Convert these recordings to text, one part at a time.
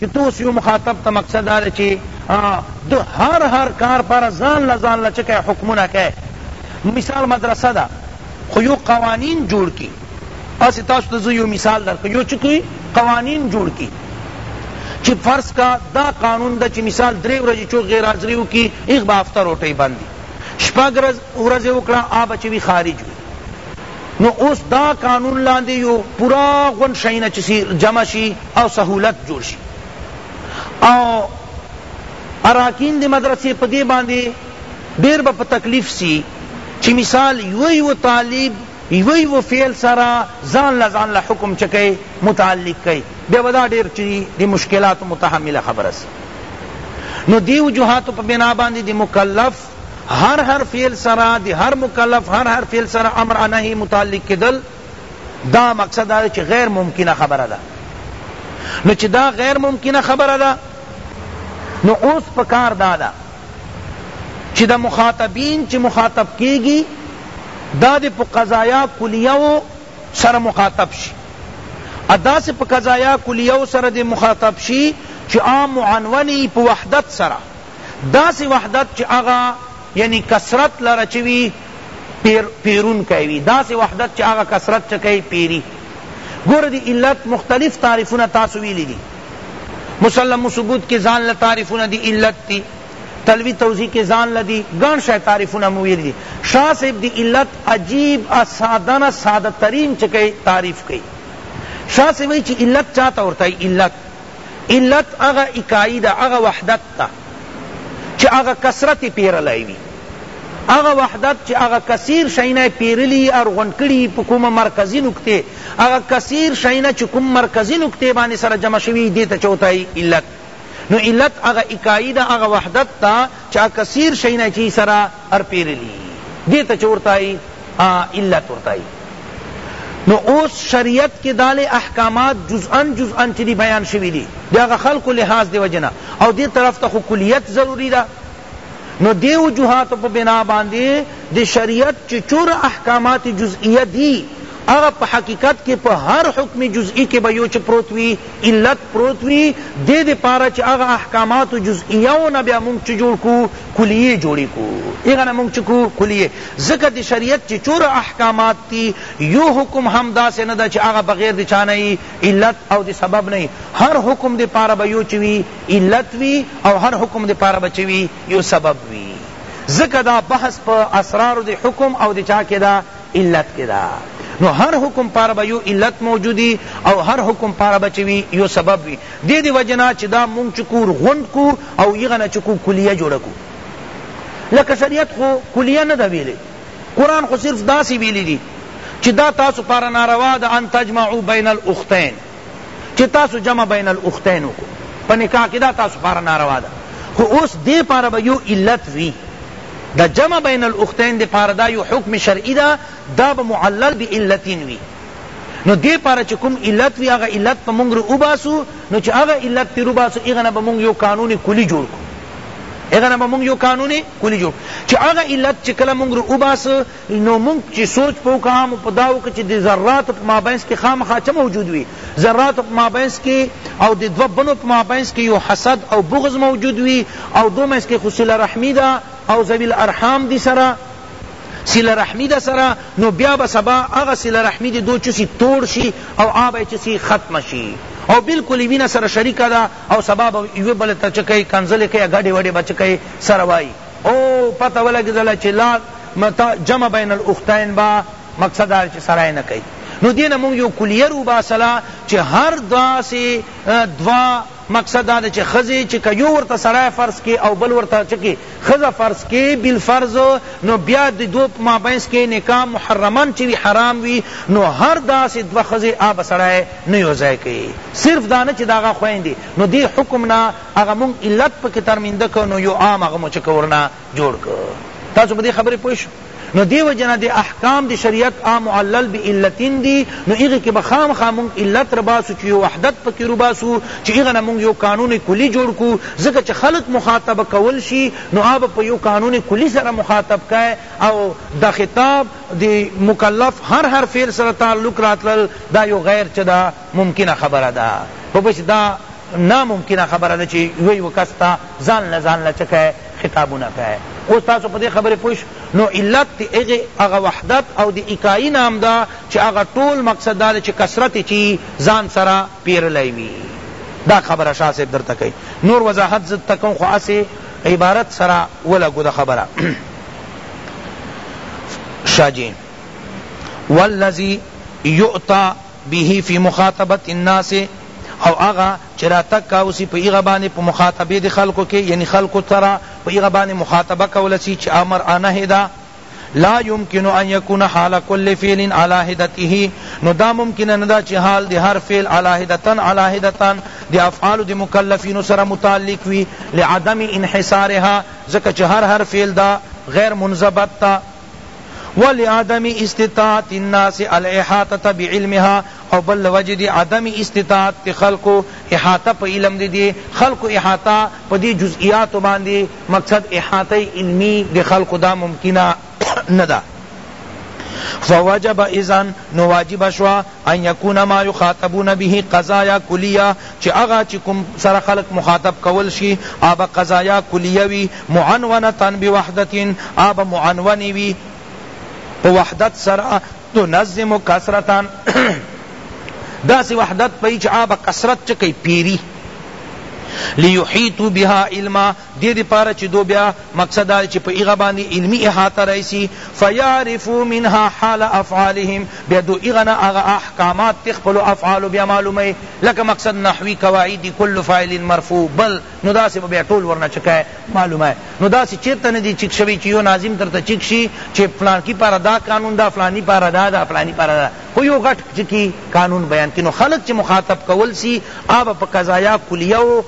چی تو اوس یو مخاطب ته مقصد دا ده چی د هر هر کار پر ځان له ځان له چکه حکمونه کئ مثال مدرسه ده خو یو قوانین جوړ کی اسی تاسو ته زه یو مثال درکوم یو چکی قوانین جوړ کی چی فرض کا دا قانون دا چی مثال دری ورځی چو غیر حاضری وکی ایغ به هفته روټی بند شپږ ورځی وکړه آ بچوی خارج وی نو اوس دا قانون لاندې یو پورا غونډ شیونه چسی جمع شي او سهولت جوړ شي او اراکین دی مدرسې په دې باندې ډیر به په تکلیف سی چې مثال یو یو طالب یو یو فعل سره ځان له ځان له حکم چکی متعلق کوي بیا به دا ډیر چې د مشکلاتو متحمله خبره سي نو دې وجوهاتو په بنا باندې د مکلف هر هر فعل سره دی هر مکلف هر هر فعل سره امر انهی متعلق کدل دا مقصد دا چی غیر ممکنه خبره ده نو چی دا غیر ممکنه خبره ده نو اوس پکار دا ده چی دا مخاطبین چی مخاطب کیگی دا دی پا قضایا کلیو سر مخاطب شی ادا سے پا قضایا کلیو سر دی مخاطب شی چی عام معنونی پا وحدت سره داسې وحدت چې هغه یعنی کثرت لره چه وی پیر پیرونکی وی داسې وحدت چې هغه کثرت چه کوي پیری ګوره دی علت مختلف تعریفونه تاسو ویلی دی مسلم و ثبوت کی ځان له تعریفونه دی علت دی تلوی توضیح کی ځان له دی ګڼ شای تعریفونه مو ویلی دی شاه صاحب دی علت عجیب ساده نه ساده ترین چه کوي تعریف کوي شاه صاحب وایي چې علت چاته ورته علت علت هغه اکائی ده هغه وحدت ته چه هغه کثرت یې پیرلی وي هغه وحدت چه هغه کثیر شی نه پیرلی اور غونډ کړي په کومه مرکزی نقطه هغه کثیر شی نه چه کوم مرکزی نقطه باندې سره جمع شوی دې ته چوتای علت نو علت هغه اکائی ده هغه وحدت ته چه هغه کثیر شی نه چی سره ار پیرلی دی ته چه ورته ای علت ورته ای نو اوس شریعت کی دالی احکامات جزءا جزءا چی دی بیان شوی دی دی هغه خلق لحاظ دی وجه نه او دی طرف ته خو کلیت ضروری ده نو دی وجوهات په بنا باندی دی شریعت چی چور احکامات جزئیه دی هغه په حقیقت کی په هر حکم جزئی کی به یو چه پروت وی علت پروت وی دی دی پاره چه هغه احکامات جزئیه نه بیا مونږ چه جوړ کو کلیه جوړی کو ایغه نه مونږ چه کو کلیه ځکه د شریعت چه چور احکامات تی یو حکم هم داسې نده چه هغه بغیر د چا نه یی علت او د سبب نه یی هر حکم د پاره به یو چه وی علت وی او هر حکم د پاره به چه وی یو سبب وی ځکه دا بحث په اسرار د حکم او د چا کی ده علت کی ده نو هر حکم پاره به یو علت موجود وی او هر حکم پاره به چه وی یو سبب وی دی دی وجه نه چه دا مونږ چه کو غونډ کو او یغه نه چه کو کلیه جوړه کو لکه شریعت خو کلیه نه ده ویلی قرآن خو صرف داسی ویلی دی چه دا تاسو پاره ناروا ده ان تجمعو بین الاختین چی تاسو جمع بین الاختین وکو په نکاح کی دا تاسو پاره ناروا ده خو اوس دې پاره به یو علت وی دا جمع بین الاختین دې پاره دا یو حکم شرعی ده دا به معلل بعلتین وی نو دې پاره چې کوم علت وی هغه علت په مونږ رو وباسو نو چې هغه علت تیر وباسو هغه نه به مونږ یو قانون کلی جوړ کو هغه نه به مونږ یو قانون کلی جوړ چې هغه علت چې کله مونږ رو وباسو نو مونږ چی سوچ په وکړو هم په دا وکړو چی د ذراتو په مابینس کی خامخا چه موجود وی ذراتو په مابینس کی او د دوه بنو په مابینس کی یو حسد او بغض موجود وی او دو منځ کی خو صله رحمی ده او ذوی الارحام دی سره صله رحمی ده سره نو بیا به سبا هغه صله رحمی دی دو چه سی توړ شی او هغه به چه سی ختم شی او بالکل وینه سره شریکه ده او سبا به یو بل ته چه کای کنزل کای غډی وډی بچ کای سره وای او پته ولګیدله چی لا متا جمع بین الاختین با مقصد دا چی سره یې نه کوي نو دینه مونږ یو کلیه روباسله چی هر داسی دوا مقصد دا چی ښځی چی که یو ورته سړی فرض کی او بل ورته چه کی ښځه فرض کی بالفرض نو بیا د دو په مابینس کی نکاح محرما چی وی حرام وی نو هر داسی دوه ښځی هغه سړی نه یو ځای کوي صرف دا نه چی د هغه خویندې نو دی حکم نه هغه مونږ علت پکې ترمینده کړ نو یو عام هغه مو چې کړ ورنه جوړ کړ تاسو په دې خبرې پوه شو نو دې وجه نه د احکام د شریعت عام معلل بعلتین دي نو هغه کې به خامخا مونږ علت رباسو چې یو وحدت پکې رباسو چې هغه نه مونږ یو قانون کلی جوړ کو ځکه چې خلق مخاطب کول شي نو هغه به په یو قانون کلی سره مخاطب کا او د خطاب د مکلف هر هر فعل سره تعلق راتلل دا یو غیر چه ده ممکنه خبره ده په بچ دا نا ممکنه خبره ده چی یو کس ته ځان له ځان له چه که خطابونه که اوس تاسو په دی خبره پوه شو نو علت دی هغی هغه وحدت او دی اکایی نه هم ده چی هغه ټول مقصد دا ده چی کثرت چی ځان سره پیرلی وی دا خبره شاه صاحب درته کئی نور وضاحت زه درته کوم خو هسی عبارت سره ولګو دا خبره شاه جی والذی یؤتی به فی مخاطبة الناس او هغه چه راتګ کاوه سی په هغه باندې په مخاطبې د خلقو کې یعنی خلقو سره په هغه باندې مخاطبه کوله سی چه امر او نهی ده لا یمکن ان یکون حال کل فعل علی حدته نو دا ممکن نه ده چه حال د هر فعل علی حدتا علی حدتا د افعال د مکلفینو سره متعلق وی لعدم انحصارها ځکه چه هر هر فعل دا غیر منضبط تا ولعدم استطاعت الناس الاحاطة بعلمها او بل لوجه دی عدم استطاعت دی خلقو احاطه پا علم دی دی خلقو احاطه پا دی جزئیاتو باندی مقصد احاطه علمی دی خلقو دا ممکنه ندا فوجب اذن نو واجب شوا ان یکون ما یخاطبون به قضایا کلیه چی هغه چی کوم سره خلق مخاطب کول شی هغه قضایا کلیه وی معنونة بوحدة هغه معنونی وی په وحدت سره تنظم کثرة داسی وحدت پی چی هغه کثرت چه کئی پیری لیحیطو بها علما دې دپاره چې دو بیا مقصد دا دی چې په هغه باندې علمي احاطه راشي فیعرفوا منها حال افعالهم بیا دو هغه نه هغه احکامات د خپلو افعالو بیا معلوموي لکه مقصد نحوي قواعد دي کل فاعل مرفوع بل نو داسې به بیا ټول ورنه چه کا معلوموي نو داسې چېرته نه دي چک شوي چې یو ناظم درته چک شي چې فلانکي پاره دا قانون ده فلاني پاره دا ده فلاني پاره دا ده خو یو غټ چکي قانون بیان کړي نو خلک چې مخاطب کول سي هغه به په قضایا کلیه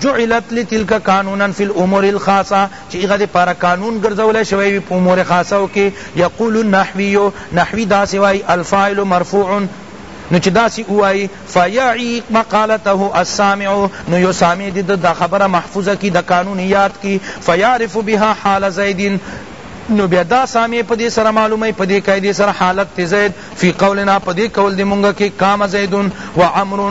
جعلت لتلک قانونا فی الامور الخاصة چی هغه دی پاره قانون ګرځولی شوی وی په امور خاصه کی یقول النحوی نحوی داسی وایی الفاعل مرفوع نو چی داسی ووایی فیعی مقالته السامع نو یو سامع دی دا خبره محفوظه کی دا قانون یاد کی فیعرف بها حال زید نو بیا دا سامع پدی سره معلومی پدی قاعده سره حالت زید فی قولنا پدی قول دی مونږ کی قام زید و عمرو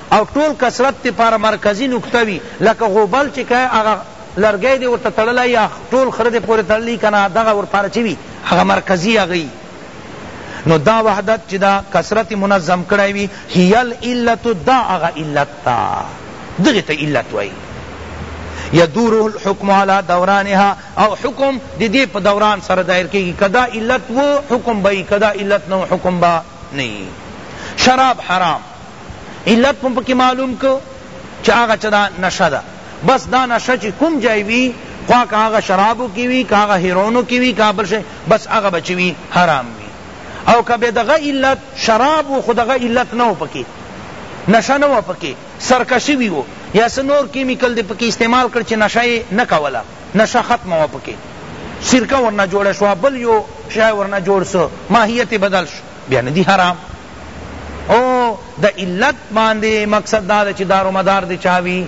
او ټول کثرت دی پاره مرکزی نکته وی لکه غوبل چی که هغه لرګی دی ورته تړلی یا ټول خره دی پوری تړلی کنه دغه ورپاره چی وی هغه مرکزی هغه یی نو دا وحدت چی دا کثرت منظم کړی وی هی العلت دا هغه علت دا دغه ته علت وایی یدور الحکم علی دورانها او حکم دی دی په دوران سره دایر کیږي کدا علت وو حکم بئی کدا علت نو حکم با نه یی شراب حرام علت مو پکی معلوم که چه هغه چه دا نشه ده بس دا نشه چه کوم جای وی خواه که هغه شرابو کی وی که هغه هیرونو کی وی که هغه بل شی بس هغه به چه وی حرام وی او که به دغه علت شراب و خو دغه علت نه و پکی نشه نه و پکی سرکشی وی و یا څه نور کیمیکل دی پکی استعمال کړ چه نشه یی نه کوله نشه ختمه وه پکې سرکه ورنه جوړه شوه بل یو شی ورنه جوړ سو ماهیت یې بدل شو بیا نه دي حرام او د علت باندې مقصد دا ده چې دارومدار د چا وي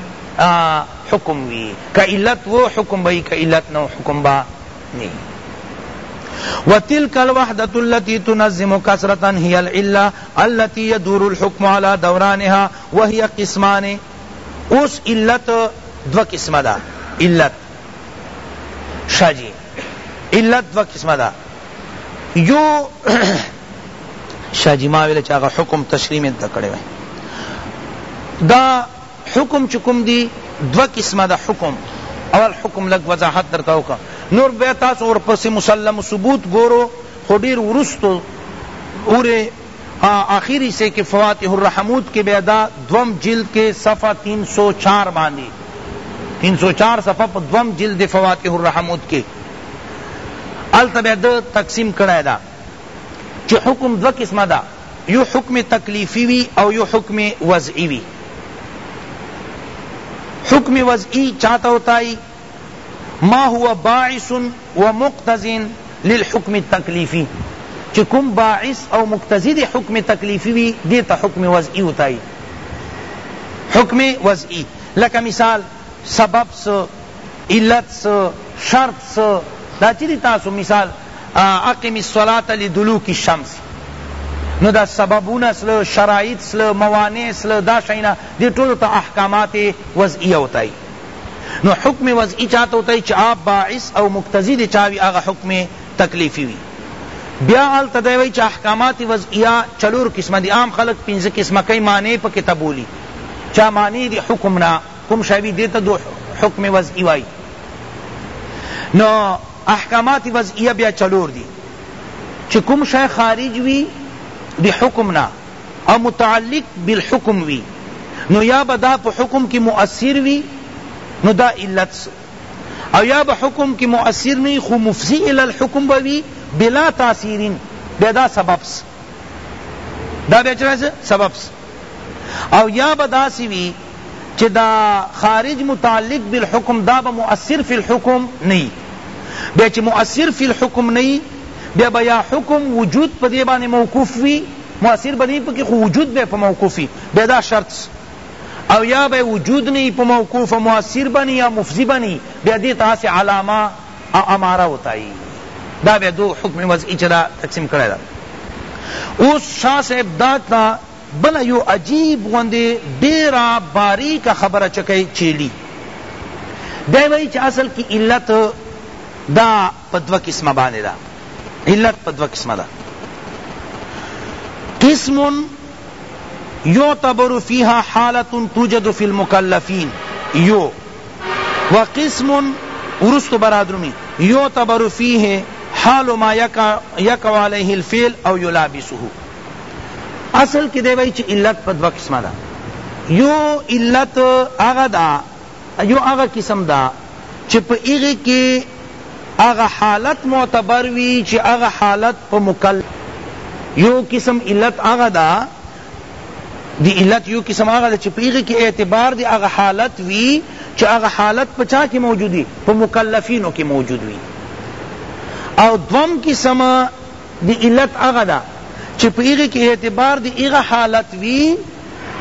حکم وي که علت و حکم به که علت نه حکم به نه وتلك الوحدة التي تنظم كسرة هي العلة التي يدور الحكم على دورانها وهي قسمان اوس علت دوه قسمه ده علت شاه جی علت دوه قسمه ده یو شاه جی ما ویل چې هغه حکم تشریح مې زده کړی دا حکم چې کوم دی دوه قسمه ده حکم اول حکم لږ وضاحت درته وکړه نور بیا تاسو ورپسې مسلم ثبوت ګورو خو ډېر وروستو پورې ا آخر حصه کې فواتح الرحمود کې بیا دا دوم جلد کې صفحه تین سو چار باندې تین سو چار صفحه په دوم جلد فواتح الرحمود کې الته بیا د تقسیم کړای دا چې حکم دو قسمه دا یو حکم تکلیفی وی او یو حکم وضعی وی حکم وضعی چاہتا ہوتا ہے ما هو باعث و مقتضی للحکم التکلیفی چی کوم باعث او مقتضی دی حکم تکلیفی وی دی تا حکم وضعی وتایی حکم وضعی لکه مثال سبب سو علت سو شرط سو دا چی دی تاسو مثال اقم الصلاة لدلوک الشمس نو دا سببون سلو شرائط سلو موانع سلو دا شئینا دی طول تا احکامات وضعی وتایی نو حکم وضعی چا ته وتای چه هغه باعث او مقتضی د چا وی هغه حکم تکلیفی وی بیا هلته دی وای چه احکامات وضعیه چلور قسمه دی عام خلق پنځه قسمه کئ معنی یې پکی ته بولی چه معنی دی حکم نه کوم شی وی دی ته دو حکم وضعی وای نو احکامات وضعیه بیا چلور دی چه کوم شی خارج وی دی حکم نه او متعلق بالحکم وی نو یا به دا په حکم کی مؤثر وی نو دا علت سو او یا به حکم کی مؤثر نه خو مفضی الی الحکم به وی بلا تاثیر بیا دا سبب سو دا بیا چرا سبب سو او یا به داسی وی چه دا خارج متعلق بالحکم دا به مؤثر فی الحکم نه یی بیا چه مؤثر فی الحکم نه یی بیا به یا حکم وجود پدی باندې موقوف وی مؤثر بنی پکی خو وجود بے پا موقوفی بے دا شرط او یا بے وجود نی پا موقوف مؤثر بنی یا مفضی بنی بے دی تاس علامہ او امارہ ہوتائی دا بے دو حکم وضعی چدا تقسیم کرے دا اوس شاہ صاحب دا تا بله یو عجیب غوندې ډیره باریکه خبره چکۍ چیلی دی وایی چه اصل کی علت دا په دوه قسمه باندې ده علت په دوه قسمه ده قسم یعتبر فیها حالت توجد فی المکلفین یو وقسم ورست برادرمی یعتبر فیه حال ما یکو علیه الفعل او یلابسه اصل کې دی وایي چې علت په دوه قسمه ده یو علت هغه ده یو هغه قسم ده چې په هغې کې هغه حالت معتبر وي چې هغه حالت په مکلف یو قسم علت هغه ده دی علت یو قسم هغه ده چې په هغې کې اعتبار دی هغه حالت وي چې هغه حالت په چا کې موجود وي په مکلفینو کې موجود وي او دوم قسم دی علت هغه ده چی په هغی کی اعتبار دی هغه حالت وی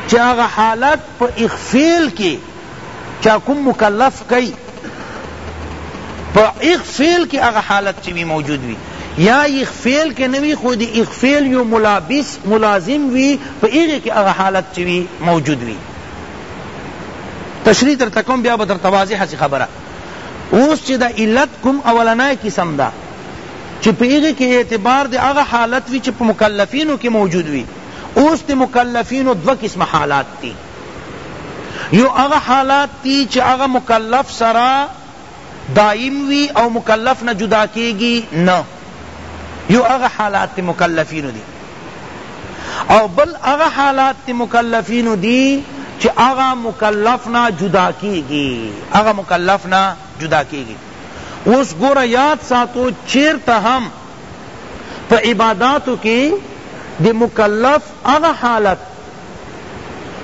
چی هغه حالت په هغ فعل کی چا کوم مکلف کئی په هغ فعل کی هغه حالت چی وی موجود وی یا هغ فعل کی نوی خو دی هغ فعل یو ملابس ملازم وی په هغی کی هغه حالت چی وی موجود وی تشریح در تکم بیا بدر تواضح سی خبره اوس چی دا علت کوم اولنای قسم دا چی په هغی کی اعتبار د هغه حالت وی چی په مکلفینو کی موجود وی اوس د مکلفینو دوه قسمه حالات دی یو هغه حالات دی چی هغه مکلف سره دایم وی او مکلف نه جدا کیږی نه یو هغه حالات د مکلفینو دی او بل هغه حالات د مکلفینو دی چی هغه مکلف نه جدا کیږی هغه مکلف نه جدا کیږی اوس ګوره یاد ساتو چیرته هم په عباداتو کی د مکلف هغه حالت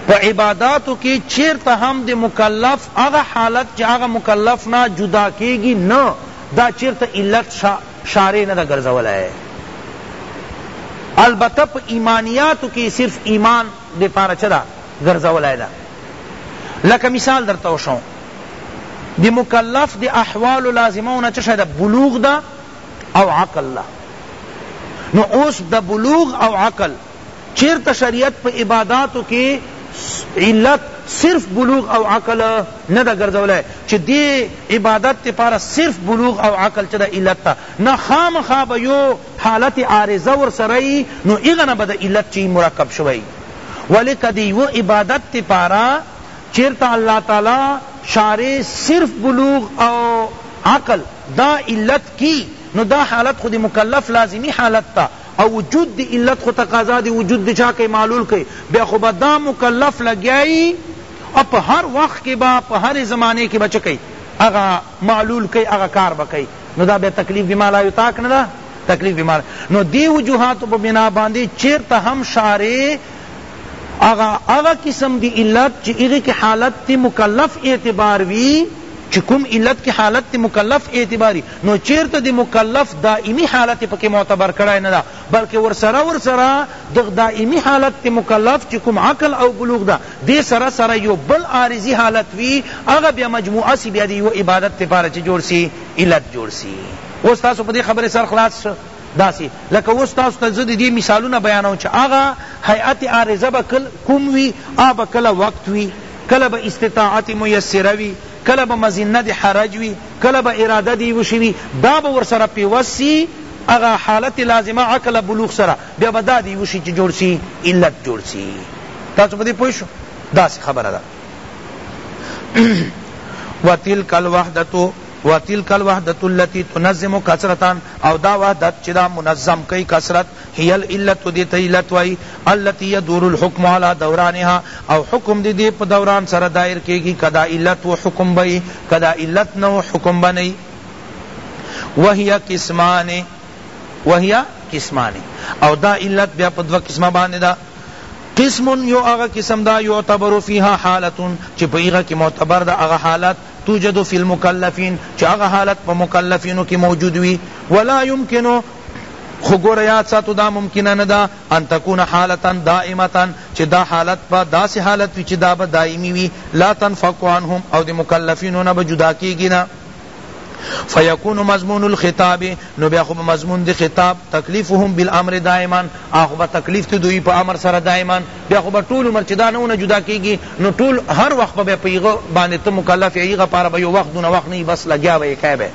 په عباداتو کی چیرته هم د مکلف هغه حالت چې هغه مکلف نه جدا کیږي نه دا چیرته علت شا شارع نه ده ګرځولی البته په ایمانیاتو کی صرف ایمان د پاره چه ده ګرځولی ده لکه مثال درته وشم دی مکلف دی احوالو لازمو نه چه شای ده بلوغ ده او عقل ده نو اوس د بلوغ او عقل چیرته شریعت په عباداتو کې علت صرف بلوغ او عقل نه دا ګرځولای چې دې عبادت لپاره صرف بلوغ او عقل چې دا علت تا نه خامخا به یو حالت عارضه ور سره نو هغه نه به د علت چې مرکب شوی ولی کدی و عبادت لپاره چیرته الله تعالی شارع صرف بلوغ او عقل دا علت کی نو دا حالت خو د مکلف لازمی حالت تا او وجود د علت خو تقاضا د وجود د چا کئی معلول کئی بیا خو به دا مکلف لګیا یی او په هر وخت کی به په هری زمانی کی به چه کئی هغه معلول کئی هغه کار به کئی نو دا بیا تکلیف بما لا یطاق ندا تکلیف بما لا نو دی وجوهاتو په بنا باندی چیرته هم شارع هغه هغه قسم دی علت چی هغی کی حالت تی مکلف اعتبار وی چی کوم علت کی حالت تی مکلف اعتبار وی نو چیرته دی مکلف دایمی حالت پکی معتبر کړای نه ده بلکه ورسره ورسره دغ دایمی حالت تی مکلف چی کوم عقل او بلوغ ده دی سره سره یو بل عارضی حالت وی هغه بیا مجموعه سی بیا دی یو عبادت لپاره چه جوړ سی علت جوړ سی اوس تاسو پدی خبری سر خلاص شو داسی لکه اوس تاسو ته زه د دی مثالونه بیانوم چه هغه هیئت عارضه به کوم وی هغه به کله وقت وی کله به استطاعت میسره وی کله به مظنه د حرج وی کله به اراده د یوه شی وی دا به ورسره پیوست سی هغه حالت لازمه عقل بلوغ سره بیا به دا د یوه شی چه جوړ سی علت جوړ سی تاسو په دې پوه شو داسی خبره ده وتلک الوحدة وتلک الوحدة التي تنظم کثرة او دا وحدت چی دا منظم کئی کثرت هی العلة دی ته علت وایی التي يدور الحکم علی دورانها او حکم دی دی په دوران سره دایر کیږی که دا علت وو حکم به یی که دا علت نه وو حکم به نه یی وهي قسمان وهي قسمان او دا علت بیا په دوه قسمه باندې ده قسم یو هغه قسم دا یعتبر فیها حالتون چې په هغه کې معتبر ده هغه حالت توجد فی المکلفین چی هغه حالت په مکلفینو کی موجود وی ولا یمکن خو ګوره یاد ساتو دا ممکنه نده ان تکون حالتا دایمة چی دا حالت به داسی حالت وی چی دا به دایمی وی لا تنفک عنهم او دی مکلفینو نه به جدا کیږی نه فیکون مضمون الخطاب نو بیا خو مضمون دی خطاب تکلیفهم بالامر دایما آ خو به تکلیف تی دوی په امر سره دایما بیا خو به ټول عمر چی دا نه ونه جدا کیږی نو ټول هر وخت به په هغه باندی ته مکلف یی هغه پاره به یو وخت دونه وخت نه وی بس لګیا به یی کای به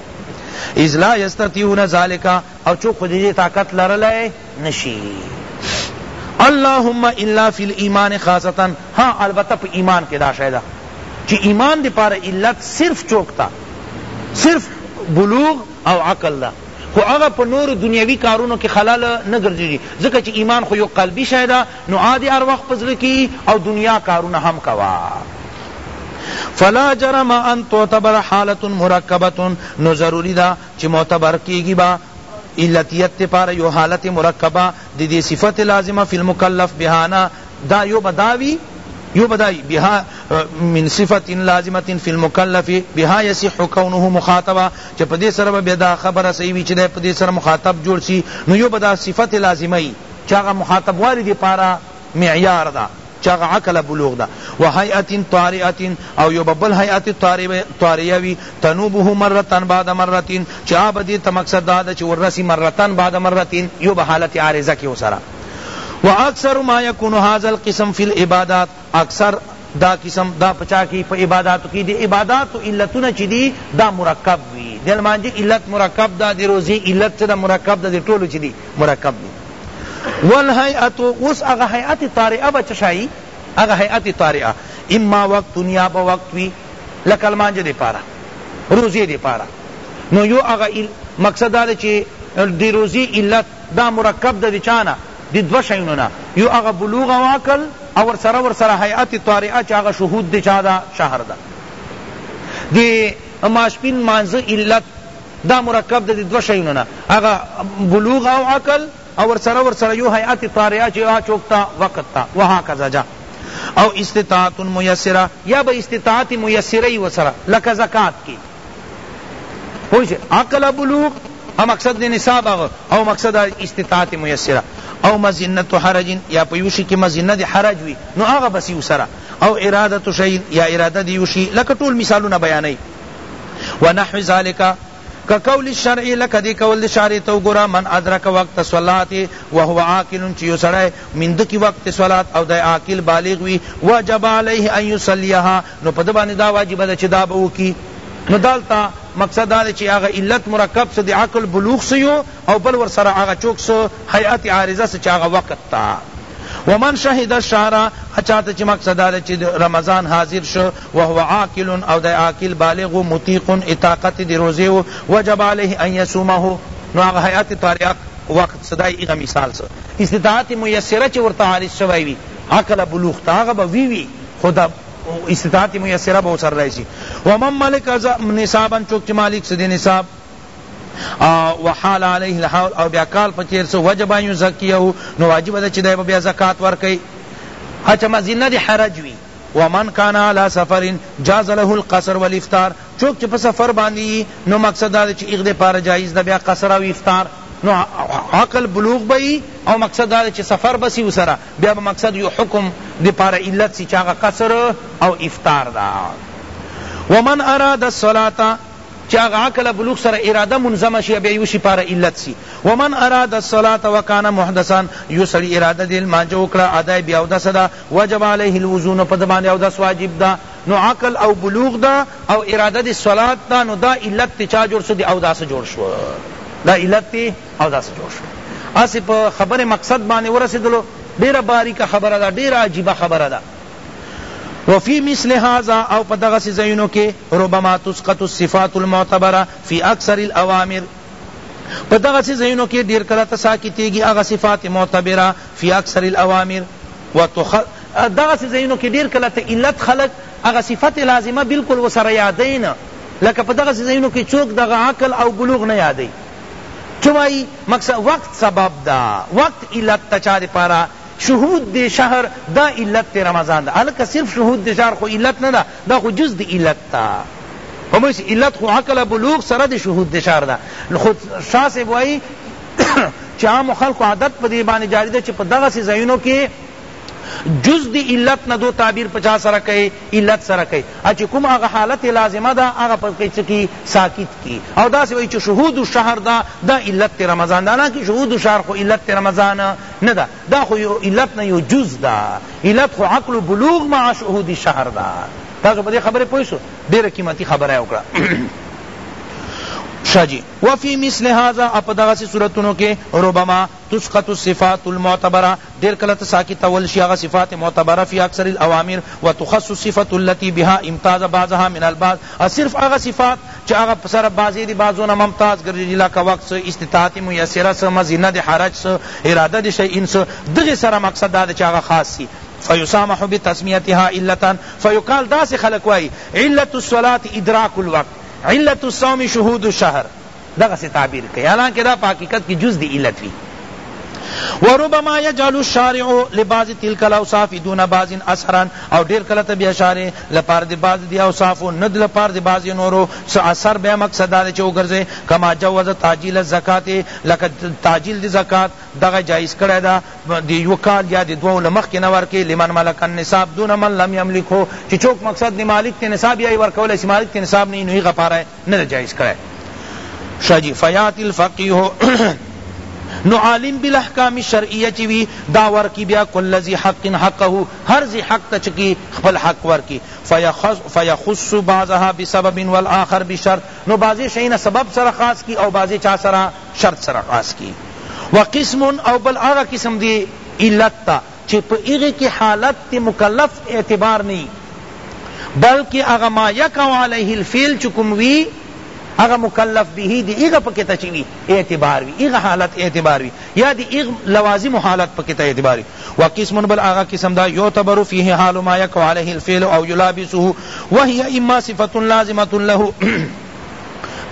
اذ لا یستطیعون ذلک او چوک خو دی طاقت لرلای نشی اللهم الا فی الایمان خاصتا ها البته په ایمان کې دا شی ده چې ایمان دی پاره علت صرف چوک تا صرف بلوغ او عقل ده خو هغه په نورو دنیوي کارونو کي خلا له نه ګرځېږي، ځکه چي ایمان خو یو قلبي شی ده، نو هعه دي هر وخت په زړه کي او دنیا کارونه هم کوه. فلا جرم ان تعتبر حالة مرکبة نو ضروري ده چي معتبر کېږي به علتیت د پاره یو حالت مرکبه د دې صفت لازمه فی المکلف بها نه دا یو به دا وي یو به دا وي بها من صفة لازمة فی المکلف بها یصح کونه مخاطبا چه په دې سره به بیا دا خبره صحیح وی چه دی په دې سره مخاطب جوړ سی نو یو به دا صفت لازمه یی چه هغه مخاطب والی دی پاره معیار ده چه هغه عقل بلوغ ده و هیئت طارئة او یو به بل هیئت طارئة وی تنوبه مرة بعد مرة چه هغه به دې ته مقصد دا ده چه ورسی مرة بعد مرة یو به حالت عارضه کی ورسره واکثر ما یکون هذا القسم فی العبادات اکثر دا قسم دا په چا کی په عباداتو کی دی عباداتو علتونه چی دی دا مرکب وی دی لمانځه علت مرکب ده دی روزی علت چه ده مرکب ده دی ټولو چی دی مرکب دی والهیئت اوس هغه هیئت طارئه به چه شای هغه هیئت طارئه اما وقت یا به وقت وی لکه لمانځه دی پاره روزی دی پاره نو یو هغه مقصد دا چی دی روزی علت دا مرکب ده د چا نه؟ د دوه شیونو نه، یو هغه بلوغ او عقل او ورسره ورسره هیئت طارئه چې هغه شهود د چا ده؟ شهر ده. د ماسپین لمانځه علت دا مرکب ده د دوه شیونو نه، هغه بلوغ او عقل او ورسره ورسره یو هیئت طارئه چې هغه چوک ته؟ وقت ته. وهکذا جا او استطاعت میسره یا به استطاعت میسره وي ورسره لکه زکوة کې پوه شئ عقل بلوغ او مقصد دے نصاب آغا او مقصد استطاعت میسرہ او مزنت حرج یا پیوشی کی مزنت حرج وی نو آغا بسی اسرا او ارادت شئی یا ارادہ دیوشی لکا طول مثالو نا بیانی ونحو ذالکا که قول الشرعی لکه دی قول دی شرعی تو گورا من ادرک وقت صلات وهو عاقل چی یو سړی من دکی وقت صلات او دی عاقل بالغ وی وجب علیه ان یصلیها نو په ده باندې دا واجب ده چه دا به وکی نو دالته مقصد دا دی چه هغه علت مرکب څه د عقل بلوغ څه یو او بل ورسره هغه چوک څه هیئت عارضه څه چه هغه وقت تا ومن شهد الشهر هرچاته چه مقصد دا دی چه رمضان حاضر شو وهو عاقل او دی عاقل بالغ و مطیق اطاقت دی روزه و وجب علیه ان یصومه نو هغه هیئت طارعه وقت څه دی هغه مثال څه استطاعت میسره چه ورته عارض شوی وی عقل بلوغ تا هغه به وی وی خو د استطاعت میسره به سر راشي ومن ملک نصابا چوک چې مالک سدي نصاب وحال علیه الحول او بیا کال پچیر سو وجب ان یزکیه نو واجب ده چې دی بیا زکات ورکړي اچھا مزینه دی حرج وی ومن کان علی سفر جاز له القصر والافطار چوک چې په سفر باندې نو مقصد دا چې اغه پار جایز ده بیا قصر او افطار نو عقل بلوغ بئی او مقصد دا چې سفر بسی وسره بیا به مقصد یو حکم دی پارا علت سی چه هغه قصر او افطار دا ومن اراد الصلاة چه هغه عقل بلوغ سره اراده منظمه شی بیا یوشی پارا علت سی ومن اراد الصلاة وکان محدثا یو سړی اراده دی لمانځه وکړه ادای بی اودس ده وجب علیه الوضو نو په ده باندې اودس واجب ده نو عقل او بلوغ ده او اراده دی صلاة ده نو دا علت تی چا جوړ سو دی اوداسه جوړ شو دا علت تی او داسې جوړ شو هسې په خبرې مقصد باندې ورسیدلو ډیره باریکه خبره ده ډیره عجیبه خبره ده وفي مثل هذا او په دغه سي ځایونو کې ربما تسقط الصفات المعتبره في اکثر الاوامر په دغه سي ځایونو کې ډیر کله تساکتيږي هغه صفات معتبره في اکثر الاوامر وتخ دغه سي ځایونو کې ډیر کله ته علت خلق هغه صفت لازمه بالکل وسره یادین لکه په دغه سي ځایونو کې چوک دغه عقل او بلوغ نه یادی چه وایی مقصد وقت سبب ده وقت علت ده چا دی پاره شهود دی شهر دا علت دی رمضان ده هلکه صرف شهود دی شهر خو علت نه ده دا خو جز دی علت ده همش علت خو عقل بلوغ سره دی شهود دی شهر ده خود شاه صاحب وایی چه عام خلق عادت په دی باندې جاری ده چه په دغه سی زینو کې جز دی علت نه دو تعبیر په چا سره کئ علت سره کئ اچ کوم هغه حالت لازمه دا هغه په کئ چکی ساکت کی او دا سوی چ شهود الشهر دا دا علت رمضان دا نه کی شهود الشهر خو علت رمضان نه دا دا خو یو علت نه یو جز دا علت خو عقل بلوغ مع شهود الشهر دا تاسو په دې خبره پوه شو ډیره قیمتي خبره وکړه شاجی وفي مثل هذا اپدغه صورتونو کې ربما تسقط الصفات المعتبرة ډیر کله ساقطول شي هغه صفات معتبره فی اکثر الاوامر وتخص الصفة التي بها امتاز بعضها من البعض او صرف هغه صفات چه هغه په سره بعضی د بعضو نه ممتاز ګرځیږي لکه وقت څه استطاعت میسره څه مظنه د حرج څه اراده د شیء څه دغه سره مقصد دا ده چه هغه خاص شي فیسامح بتسمیتها علة فیقال داسې خلق وایی علة الصلاة ادراک الوقت علة الصوم شهود الشهر دغسې تعبیر کړي حالانکه دا په حقیقت کې جز د علت وي وربما يجعل الشارع لبعض تلك الاوصاف دون بعض اثرا او ډیر کله ته بیا شارع لپاره د بعض دی اوصاف نه د لپاره د بعض نورو څه اثر به مقصد دا چې وګرځي کما جواز تعجیل الزکات لکه تعجیل د زکات دغه جایز کړی دا د یو کال یا د دوه لمخ کې نه ورکې لمن ملک النصاب دون من لم يملکه چې چوک مقصد د مالک ته نصاب یې ورکول چې مالک ته نصاب نه نوې غفاره نه ده جائز کړی شاه جی فیات الفقیه نو عالم بالاحکام الشرعیه چی وی دا ورکی بیا کل ذی حق حقه هر ذی حق ته چکی خپل حق ورکی فیخص فیخص بعضها بسبب والآخر بشرط نو بعضی شینا سبب سره خاص کی او بعضی چا سره شرط سره خاص کی وقسم او بل هغه قسم دی علت تا چه په هغه کی حالت د مکلف اعتبار نه وی بلکه هغه ما یقع علیه الفعل چه کوم وی هغه مکلف به د هغه په کته چه وی اعتبار وی هغه حالت اعتبار وی یا د هغه لوازم حالت په کته اعتبار وی و قسم بل هغه قسم دا یعتبر فیه حال ما یقع علیه الفعل او یلابسه وهي اما صفه لازمه له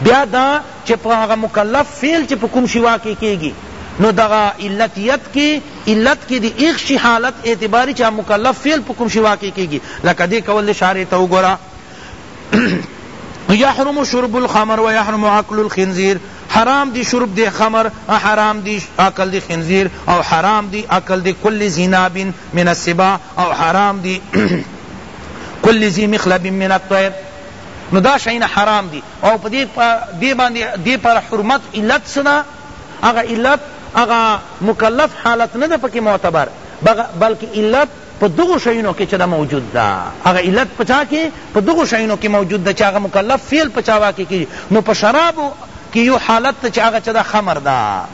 بیا دا چه په هغه مکلف فعل چه په کوم شی واقع کیږي نو دغه علتیت کی علت کې د هغه شي حالت اعتباري چې مکلف فعل په کوم شي واقع کېږي لکه دې قول د شارح ته وګوره یحرم شرب الخمر و یحرم عقل الخنزیر حرام دی شرب دی خمر حرام دی عقل دی خنزیر او حرام دی عقل دی کل زیناب من السبا او حرام دی کل زی مخلب من الطیر نو دا شین حرام دی او پا دی, پا دی, دی پر حرمت علت سنا هغه علت هغه مکلف حالت نه ده پکی معتبر بلکه علت په دغو شیونو کې چې دا موجود ده هغه علت په چا کې په دغو شیونو کې موجود ده چې هغه مکلف فعل په چا واقع کیږي نو په شرابو کې یو حالت ته چې هغه چې دا خمر ده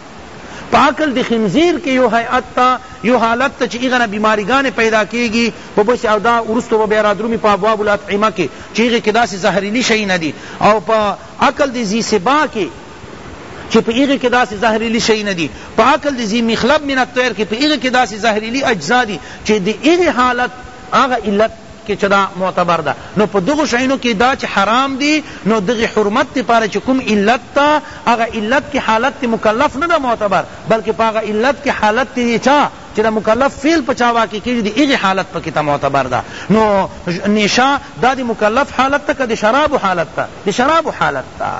په عقل د خنزیر کې یو هیئت ته یو حالت ته چې هغه نه بیماریګانې پیدا کیږي په بس او دا وروسته به بیا رادرومي په ابواب الاطعمه کې چې هغې کې داسې زهریلي شی نه دي او په عقل د ذی سبا کې چی په هغی کی داسی زهریلی شی ندی په عقل دی ذی مخلب من الطیر کی په هغی کی داسی زهریلی اجزا دی چی دی هغی حالت هغه علت کی چی دا معتبر ده نو په دغو شیانو کی دا چی حرام دی نو دغی حرمت لپاره چی کوم علت ته هغه علت کی حالت تی مکلف نده معتبر بلکه په هغه علت کی حالت تی چا چه د مکلف فعل په چا واقع کیږی د هغی حالت پکی ته معتبر ده نو نشه دا د مکلف حالت ته که د شرابو حالت ته د شرابو حالت ته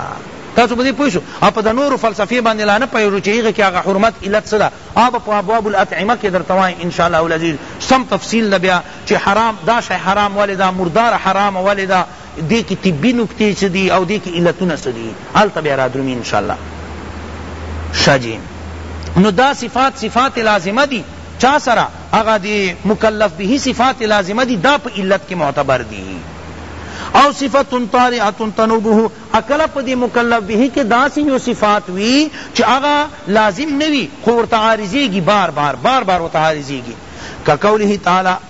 تاسو په دې پوه شو او په د نورو فلسفې باندې لا نه پوهېږو چې هغه کې هغه حرمت علت څه ده هغه په ابواب الاطعمه کې درته وایم ان شاء الله العزیز سم تفصیل ده بیا چې حرام دا شی حرام ولې ده مردار حرام ولې ده دې کې طبي نکتې څه دي او دې کې علتونه څه دي هلته بیا رادرومي ان شاء الله ښه جي نو دا صفات صفات لازمه دي چا سره هغه دې مکلف به صفات لازمه دي دا په علت کې معتبر دي او صفت طارئه تنوبه اکل په دې مکلف به کې داسې یو صفات وي چې هغه لازم نه وي خو ورته عارضېږي بار بار بار بار ورته عارضېږي که قوله تعالی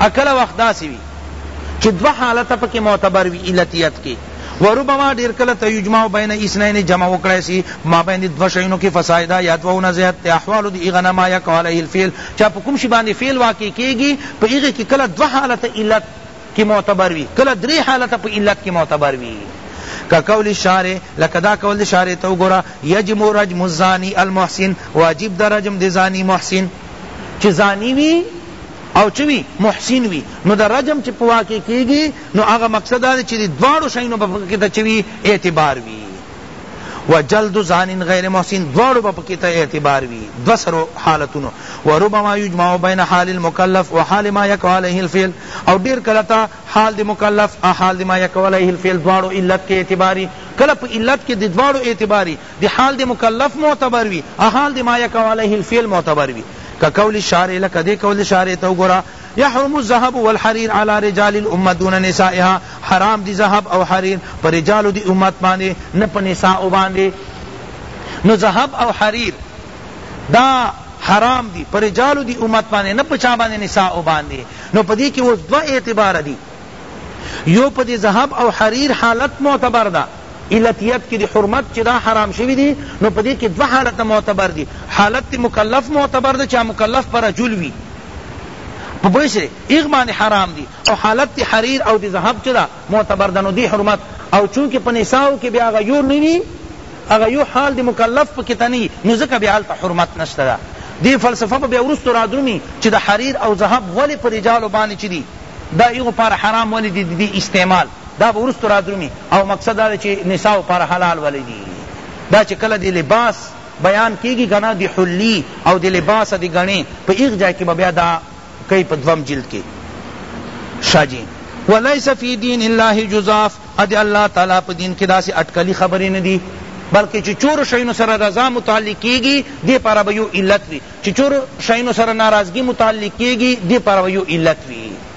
اکله وخت داسی وی چی دوه حالت پکی معتبر وی علتیت کی وربما ډیر کله ته یجمع بین اسنین جمع وکړای سی ما بین دو شینو کې فسایدا یا دو نه زیات ته احوال دی غنا ما یا قال الفعل چا په کوم شی باندې فعل واقع کیږي په هغه کې کله دو حالت علت کی معتبر وی کله درې حالت په علت کی معتبر وی کا قول الشارع لکه دا قول الشارع تو ګورا یجم رجم الزانی المحسن واجب در رجم دی زانی محسن چې زانی وی او چه وی محسن وی نو د رجم چه په واقع کیږی نو هغه مقصد دا دی چه دی دواړو شیانو به پکی ته چه وی اعتبار وی و جلد زان غیر محسن دواړو به پکی ته اعتبار وی دو سرو حالتونو و ربما یجمع بین حال المکلف و حال ما یکو علیه الفعل او ډیر کله تا حال دی مکلف او حال دی ما یکو علیه الفعل دواړو علت کی اعتباری کله په علت کی دی دواړو اعتباری د حال د مکلف معتبر وي او حال د ما يقع عليه الفعل معتبر وي که قول الشارع لکه دې قول شارع ته وګوره يحرم الذهب والحرير على رجال الامة دون نسائها حرام دي ذهب او حرير پر رجالو د امت باندې نه په نساؤ باندې نو ذهب او حرير دا حرام دی پر رجالو دی امت باندې نه پچا باندې نساء باندې نو پدې کې اوس دو اعتبار دی یو پدې ذهب او حریر حالت معتبر ده علتیت کی دی حرمت چی دا حرام شوی دی نو پدی کی دوه حالت معتبر دی حالت دی مکلف معتبر دی چا مکلف پر رجل وی په پوه شئ ایغ باندې حرام دي او حالت تی حریر او دی ذهب چې دا معتبر ده نو دی حرمت او چونکه په نساو کې بیا هغه یو نه وي هغه یو حال دی مکلف پکې ته نه وي نو ځکه بیا هلته حرمت نشته ده دی فلسفه په بیا وروسته رادرومي چې د حریر او ذهب ولې په رجالو باندې چې دي دا ایغو پر حرام ولې دي د استعمال دا به وروسته رادرومي او مقصد دا دی چي نساؤ پاره حلال ولي دي دا چي کله د لباس بيان کيږي کنه د حلي او د لباس د ګڼي په هغه ځاي کي به بيا دا کوي په دوهم جلد کي شه جي وليس في دين الله جزاف ا د الله تعالی په دين کي داسي اټکلي خبري نه دي بلکه چي چورو شيانو سره رضا متعلق کيږي دي پاره به يو علت وي چي چورو شيانو سره ناراضګي متعلق کيږي دي پاره به يو علت وي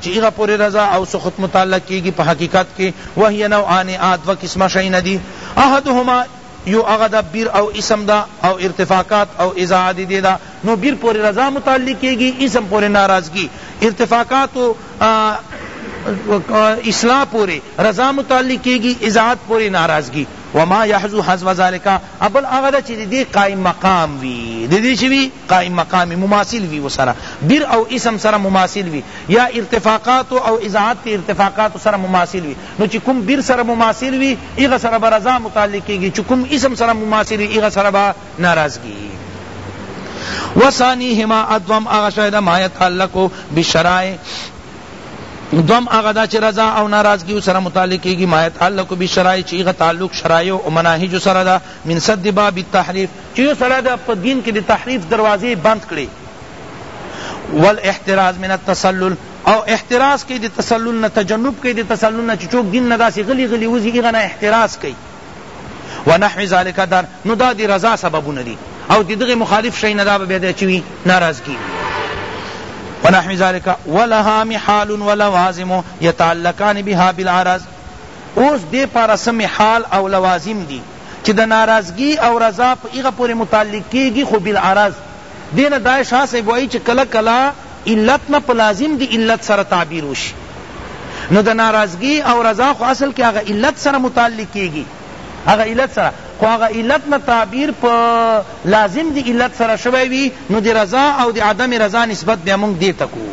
چی هغه پوری رضا او سخط متعلق کیږی په حقیقت کی وهی نوعان آ دوه قسمه شیونه دی احدهما یو هغه ده بیر او اسم ده او ارتفاقات او اضاعه دی دی ده نو بیر پوری رضا متعلق کیږی اسم پوری ناراضگی ارتفاقات او اصلاح پوری رضا متعلق کیږی اضاعت پوری ناراضگی وما یحذو حذو ذالک ابل هغه ده چی دی قائم مقام وی دی دی چی وی قائم مقام مماثل وی ورسره بر او اسم سره مماثل وی یا ارتفاقات او اضاعت تی ارتفاقات سره مماثل وی نو چی کوم بر سره مماثل وی ایغه سره به رضا متعلق کیږی چی کوم اسم سره مماثل وی ایغه سره به ناراضگی و ثانیهما ادوم اغه شاید ما یتعلق بالشرائع دوم هغه دا چې رضا او ناراضګي سره متعلق کیږي ما يتعلق بالشرایع چې هغه تعلق شرایع او مناهج سره ده من صد باب التحریف چی یو سړی د په دین کی د تحریف دروازی بند کړی والاحتراز من التسلل او احتراز کئی د تسلل نه تجنب کئی د تسلل نه چی چوک دین نه داسی غلی غلی وزی ایغه نه احتراز کئی ونحو ذالک در نو دا دی رضا سببونه دی او دی دغه مخالف شئی نه دا بیا دی چوی ناراضگی ونحو ذالک ولها محال ولوازم یتعلقان بها بالعرض اوس دی پارا سم حال او لوازم دی چی د ناراضګی او رضا په هغه پوری متعلق کیږی خو بالعرض دی نه دای شاه صاحب وایی چی کله کله علت نه په لازم دی علت سره تعبیر وشی نو د ناراضګی او رضا خو اصل کی هغه علت سره متعلق کیږی هغه علت سره خو هغه علت نه تعبیر په لازم دی علت سره شوی وی نو د رضا او د عدم رضا نسبت بیا مونږ دی ته کوو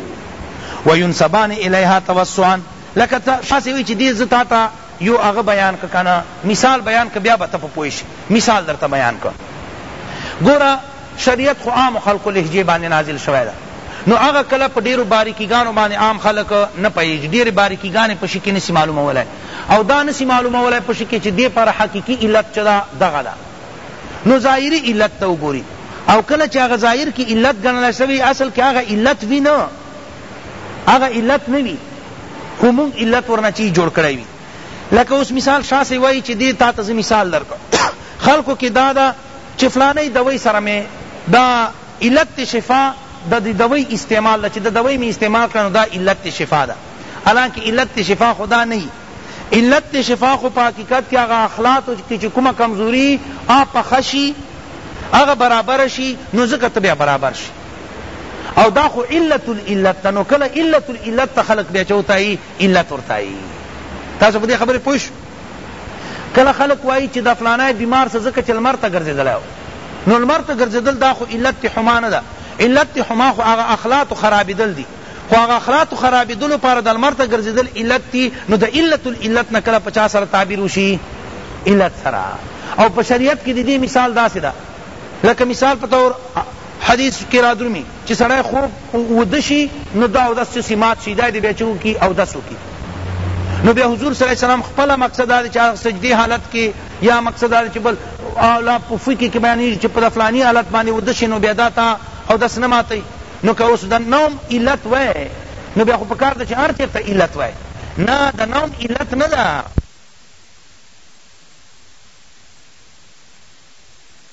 وینسبان الیها توسعا لکه شاه صاحب وایی چی دی زه تاته يو هغه بيان که کنه مثال بيان که بيا به ته په پوه شي مثال درته بيان که ګوره شريعت خو عامو خلقو لهجې باندې نازل شوی ده نو هغه کله په ډېرو باريکيګانو باندې عام خلق نه پوهېږي ډېرې باريکيګانې پشي کې نسي معلومولای او دا نسي معلومولای پشي کې چې دې پر حقيقي علت چې ده دغه ده نو ظاهري علت ته وګوري او کله چې هغه ظاهر کې علت ګڼلی سوی اصل کې هغه علت وي نه هغه علت نه وي خو موږ علت ورنه چی جوړ کړی وي لکه اوس مثال شاه سی وایي چې دې تا ته زه مثال درکړ خلکو کې دا ده چې فلانۍ دوۍ سره مې دا علت شفا د دې دوۍ استعمال ده چې د دوۍ مې استعمال کړه نو دا علت شفا ده حالانکه علت شفا خدا نه علت شفا خو په حقیقت کې هغه اخلاق کې چې کومه کمزوري آ پخشي هغه برابر شي نو ځکه ته بیا برابر شي او دا خو علت العلت ته نو کله علت العلت ته خلق بیا چوتای علت ورتای تاسو په دې خبره پوه شئ کله خلق وایي چې د فلانای بیمار څه ځکه چې لمر ته ګرځېدلی نو لمر ته ګرځېدل دا خو علت حما نه ده علت حما خو هغه اخلاط خرابېدل دي خو هغه اخلاط خرابېدلو لپاره د لمر ته ګرځېدل علت دي نو د علت العلت نه کله په چا سره تعبیر وشي علت سره او په شریعت کې د دې مثال داسې ده لکه مثال په طور حدیث کی رادرومی چی سړی خوب وده شی نو دو اودس چسی مات شی دای دی بیا چه وکی اودس وکی نو بیا حضور صلی اللہ علیہ وسلم خپل مقصد دا چی سجدی حالت کی یا مقصد دا چی بل اولا په فقه کی بیانیږي چی په فلانی حالت باندې وده شی نو بیا دا تا اودس نه ماتوي نو که اوس د نوم علت وای نو بیا خو پکار ده چی هر چیرته علت وای نه د نوم علت نه ده